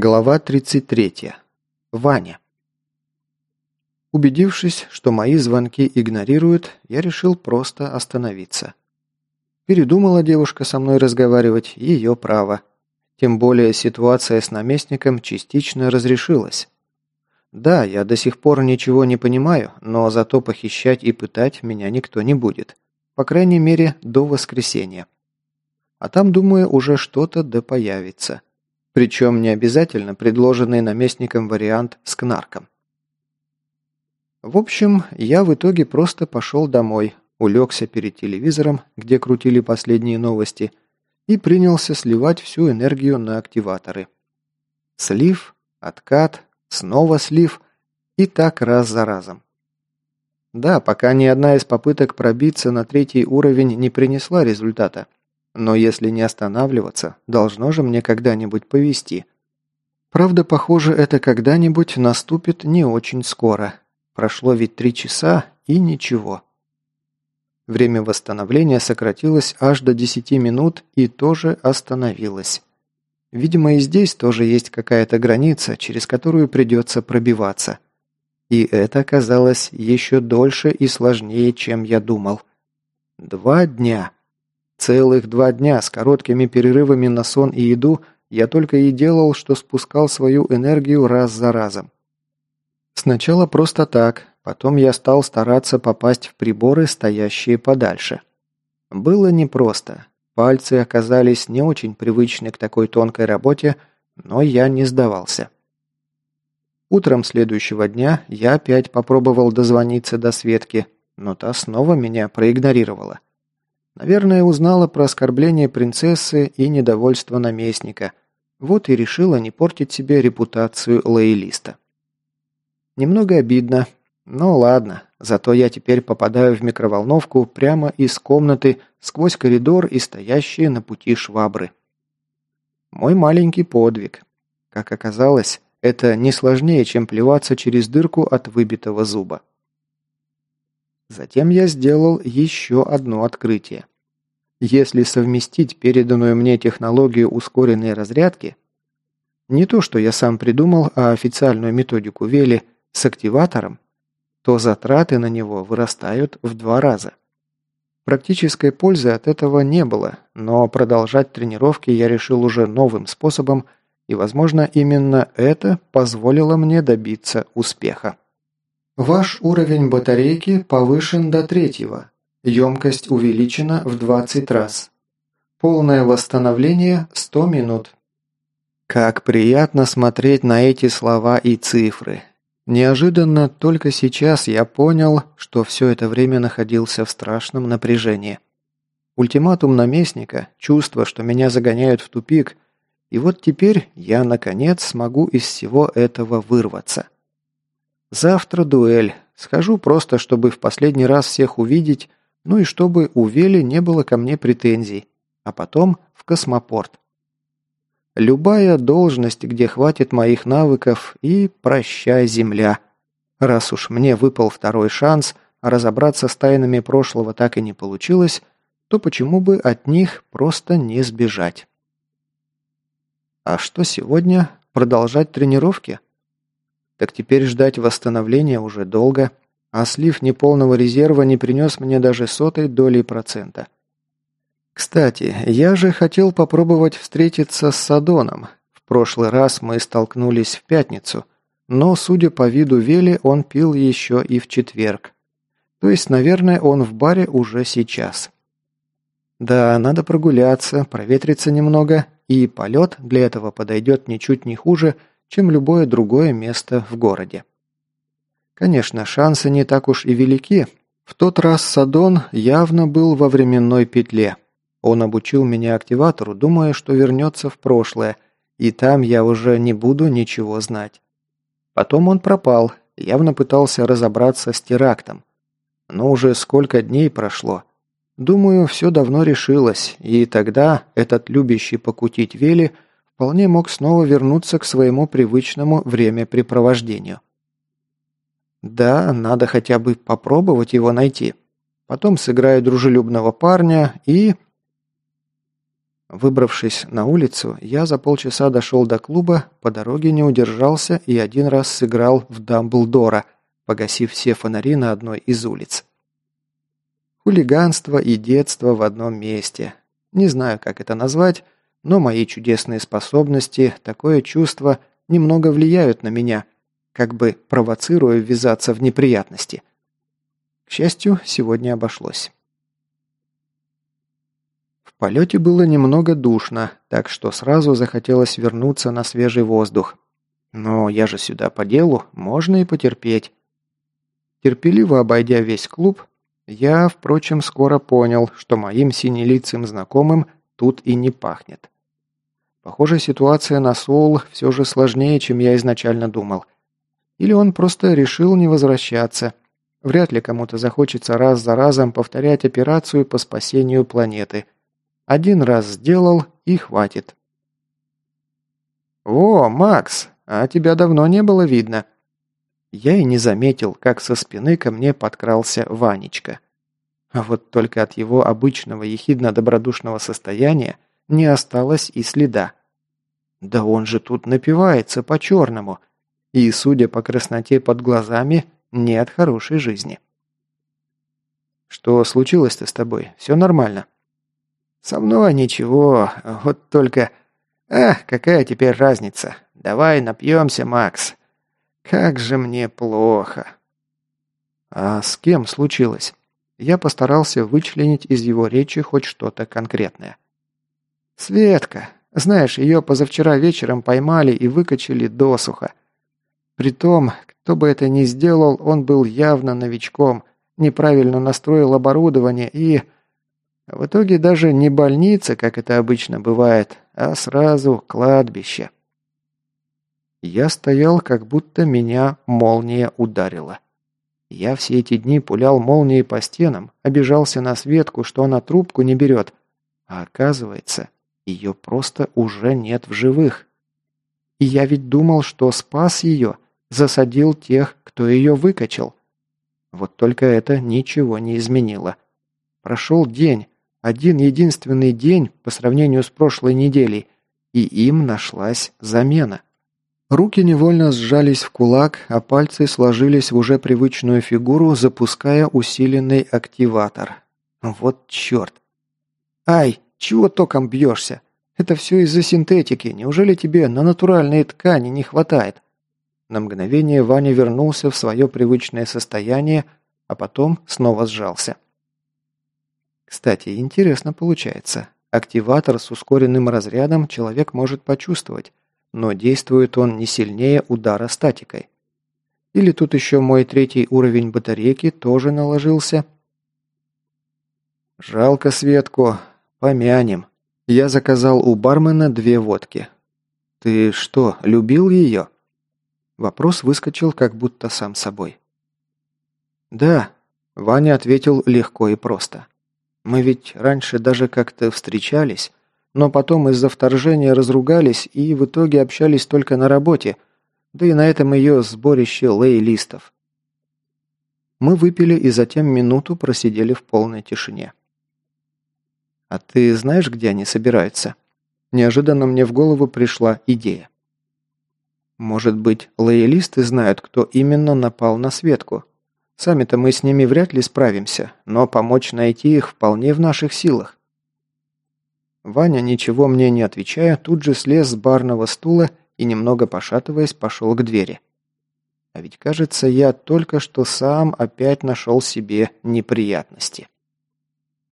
Глава 33. Ваня. Убедившись, что мои звонки игнорируют, я решил просто остановиться. Передумала девушка со мной разговаривать, ее право. Тем более ситуация с наместником частично разрешилась. Да, я до сих пор ничего не понимаю, но зато похищать и пытать меня никто не будет. По крайней мере, до воскресенья. А там, думаю, уже что-то да появится. Причем не обязательно предложенный наместником вариант с кнарком. В общем, я в итоге просто пошел домой, улегся перед телевизором, где крутили последние новости, и принялся сливать всю энергию на активаторы. Слив, откат, снова слив и так раз за разом. Да, пока ни одна из попыток пробиться на третий уровень не принесла результата – но если не останавливаться, должно же мне когда-нибудь повести. Правда, похоже, это когда-нибудь наступит не очень скоро. Прошло ведь три часа и ничего. Время восстановления сократилось аж до 10 минут и тоже остановилось. Видимо, и здесь тоже есть какая-то граница, через которую придется пробиваться. И это оказалось еще дольше и сложнее, чем я думал. Два дня. Целых два дня с короткими перерывами на сон и еду я только и делал, что спускал свою энергию раз за разом. Сначала просто так, потом я стал стараться попасть в приборы, стоящие подальше. Было непросто. Пальцы оказались не очень привычны к такой тонкой работе, но я не сдавался. Утром следующего дня я опять попробовал дозвониться до Светки, но та снова меня проигнорировала. Наверное, узнала про оскорбление принцессы и недовольство наместника. Вот и решила не портить себе репутацию лоялиста. Немного обидно, но ладно, зато я теперь попадаю в микроволновку прямо из комнаты сквозь коридор и стоящие на пути швабры. Мой маленький подвиг. Как оказалось, это не сложнее, чем плеваться через дырку от выбитого зуба. Затем я сделал еще одно открытие. Если совместить переданную мне технологию ускоренной разрядки, не то, что я сам придумал, а официальную методику Вели с активатором, то затраты на него вырастают в два раза. Практической пользы от этого не было, но продолжать тренировки я решил уже новым способом, и, возможно, именно это позволило мне добиться успеха. Ваш уровень батарейки повышен до третьего. Емкость увеличена в 20 раз. Полное восстановление 100 минут. Как приятно смотреть на эти слова и цифры. Неожиданно только сейчас я понял, что все это время находился в страшном напряжении. Ультиматум наместника, чувство, что меня загоняют в тупик, и вот теперь я, наконец, смогу из всего этого вырваться. Завтра дуэль. Схожу просто, чтобы в последний раз всех увидеть, ну и чтобы у Вели не было ко мне претензий. А потом в космопорт. Любая должность, где хватит моих навыков, и прощай, земля. Раз уж мне выпал второй шанс, а разобраться с тайнами прошлого так и не получилось, то почему бы от них просто не сбежать? А что сегодня? Продолжать тренировки? Так теперь ждать восстановления уже долго, а слив неполного резерва не принес мне даже сотой доли процента. Кстати, я же хотел попробовать встретиться с Садоном. В прошлый раз мы столкнулись в пятницу, но, судя по виду Вели, он пил еще и в четверг. То есть, наверное, он в баре уже сейчас. Да, надо прогуляться, проветриться немного, и полет для этого подойдет ничуть не хуже, чем любое другое место в городе. Конечно, шансы не так уж и велики. В тот раз Садон явно был во временной петле. Он обучил меня активатору, думая, что вернется в прошлое, и там я уже не буду ничего знать. Потом он пропал, явно пытался разобраться с терактом. Но уже сколько дней прошло. Думаю, все давно решилось, и тогда этот любящий покутить Вели – вполне мог снова вернуться к своему привычному времяпрепровождению. Да, надо хотя бы попробовать его найти. Потом сыграю дружелюбного парня и... Выбравшись на улицу, я за полчаса дошел до клуба, по дороге не удержался и один раз сыграл в Дамблдора, погасив все фонари на одной из улиц. Хулиганство и детство в одном месте. Не знаю, как это назвать, но мои чудесные способности, такое чувство немного влияют на меня, как бы провоцируя ввязаться в неприятности. К счастью, сегодня обошлось. В полете было немного душно, так что сразу захотелось вернуться на свежий воздух. Но я же сюда по делу, можно и потерпеть. Терпеливо обойдя весь клуб, я, впрочем, скоро понял, что моим синелицым знакомым тут и не пахнет. Похоже, ситуация на Соул все же сложнее, чем я изначально думал. Или он просто решил не возвращаться – Вряд ли кому-то захочется раз за разом повторять операцию по спасению планеты. Один раз сделал и хватит. «О, Макс, а тебя давно не было видно». Я и не заметил, как со спины ко мне подкрался Ванечка. А вот только от его обычного ехидно-добродушного состояния не осталось и следа. Да он же тут напивается по-черному. И, судя по красноте под глазами, не от хорошей жизни. «Что случилось-то с тобой? Все нормально?» «Со мной ничего, вот только... Ах, какая теперь разница? Давай напьемся, Макс. Как же мне плохо!» «А с кем случилось?» Я постарался вычленить из его речи хоть что-то конкретное. «Светка. Знаешь, ее позавчера вечером поймали и выкачали досуха. Притом, кто бы это ни сделал, он был явно новичком, неправильно настроил оборудование и... В итоге даже не больница, как это обычно бывает, а сразу кладбище. Я стоял, как будто меня молния ударила. Я все эти дни пулял молнии по стенам, обижался на Светку, что она трубку не берет. А оказывается, ее просто уже нет в живых. И я ведь думал, что спас ее, засадил тех, кто ее выкачал. Вот только это ничего не изменило. Прошел день, один единственный день по сравнению с прошлой неделей, и им нашлась замена. Руки невольно сжались в кулак, а пальцы сложились в уже привычную фигуру, запуская усиленный активатор. Вот черт! Ай, чего током бьешься? Это все из-за синтетики. Неужели тебе на натуральные ткани не хватает? На мгновение Ваня вернулся в свое привычное состояние, а потом снова сжался. Кстати, интересно получается. Активатор с ускоренным разрядом человек может почувствовать, но действует он не сильнее удара статикой. Или тут еще мой третий уровень батарейки тоже наложился. Жалко Светку. Помянем. Я заказал у бармена две водки. Ты что, любил ее? Вопрос выскочил как будто сам собой. «Да», – Ваня ответил легко и просто. «Мы ведь раньше даже как-то встречались, но потом из-за вторжения разругались и в итоге общались только на работе, да и на этом ее сборище лей-листов». Мы выпили и затем минуту просидели в полной тишине. «А ты знаешь, где они собираются?» Неожиданно мне в голову пришла идея. Может быть, лоялисты знают, кто именно напал на Светку. Сами-то мы с ними вряд ли справимся, но помочь найти их вполне в наших силах. Ваня, ничего мне не отвечая, тут же слез с барного стула и, немного пошатываясь, пошел к двери. А ведь, кажется, я только что сам опять нашел себе неприятности.